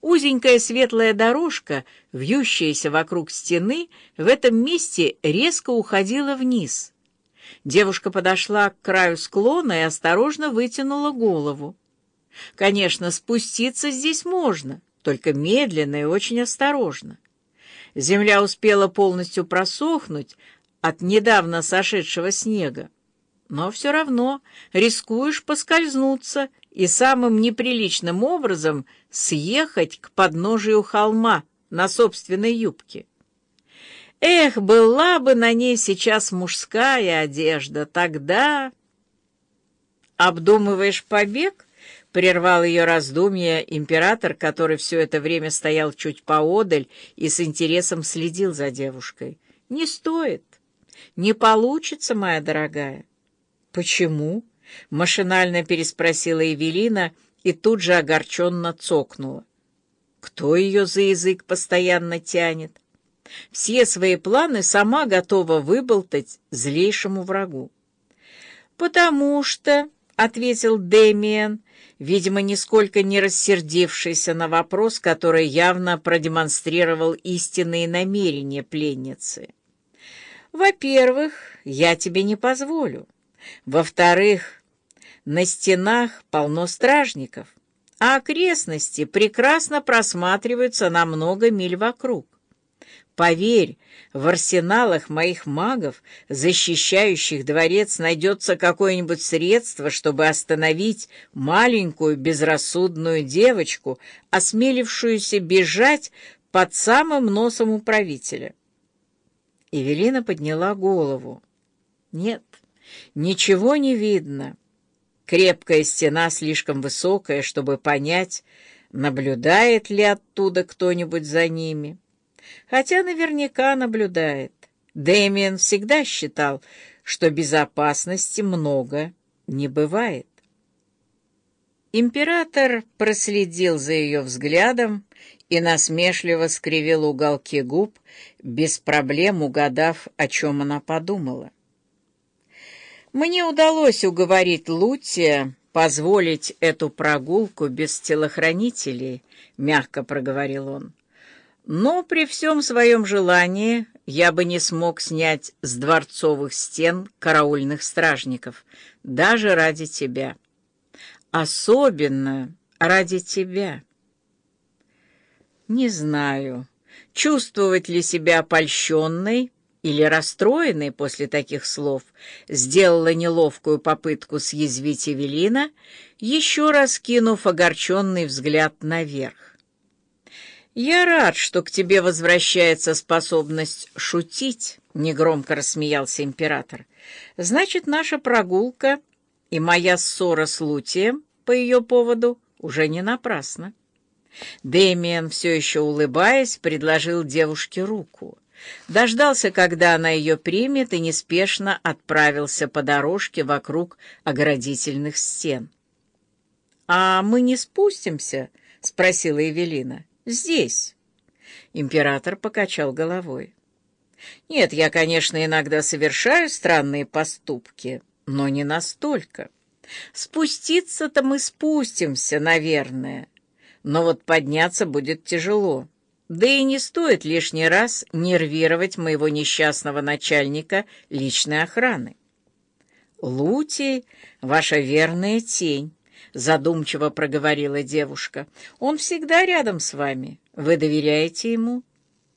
Узенькая светлая дорожка, вьющаяся вокруг стены, в этом месте резко уходила вниз. Девушка подошла к краю склона и осторожно вытянула голову. Конечно, спуститься здесь можно, только медленно и очень осторожно. Земля успела полностью просохнуть от недавно сошедшего снега, но все равно рискуешь поскользнуться и самым неприличным образом съехать к подножию холма на собственной юбке. Эх, была бы на ней сейчас мужская одежда, тогда... «Обдумываешь побег?» — прервал ее раздумья император, который все это время стоял чуть поодаль и с интересом следил за девушкой. «Не стоит. Не получится, моя дорогая». «Почему?» — машинально переспросила Эвелина и тут же огорченно цокнула. «Кто ее за язык постоянно тянет?» Все свои планы сама готова выболтать злейшему врагу. «Потому что...» — ответил Дэмиен, видимо, нисколько не рассердившийся на вопрос, который явно продемонстрировал истинные намерения пленницы. «Во-первых, я тебе не позволю. Во-вторых, на стенах полно стражников, а окрестности прекрасно просматриваются на много миль вокруг. Поверь, в арсеналах моих магов, защищающих дворец, найдется какое-нибудь средство, чтобы остановить маленькую безрассудную девочку, осмелившуюся бежать под самым носом управителя. Эвелина подняла голову. Нет, ничего не видно. Крепкая стена слишком высокая, чтобы понять, наблюдает ли оттуда кто-нибудь за ними хотя наверняка наблюдает. Дэмиен всегда считал, что безопасности много не бывает. Император проследил за ее взглядом и насмешливо скривил уголки губ, без проблем угадав, о чем она подумала. «Мне удалось уговорить Лутия позволить эту прогулку без телохранителей», — мягко проговорил он. Но при всем своем желании я бы не смог снять с дворцовых стен караульных стражников, даже ради тебя. Особенно ради тебя. Не знаю, чувствовать ли себя польщенной или расстроенной после таких слов, сделала неловкую попытку съязвить Эвелина, еще раз кинув огорченный взгляд наверх. «Я рад, что к тебе возвращается способность шутить», — негромко рассмеялся император. «Значит, наша прогулка и моя ссора с Лутием по ее поводу уже не напрасна». Дэмиен, все еще улыбаясь, предложил девушке руку. Дождался, когда она ее примет, и неспешно отправился по дорожке вокруг оградительных стен. «А мы не спустимся?» — спросила Эвелина. Здесь. Император покачал головой. Нет, я, конечно, иногда совершаю странные поступки, но не настолько. Спуститься-то мы спустимся, наверное, но вот подняться будет тяжело. Да и не стоит лишний раз нервировать моего несчастного начальника личной охраны. Лутий — ваша верная тень. — задумчиво проговорила девушка. «Он всегда рядом с вами. Вы доверяете ему?»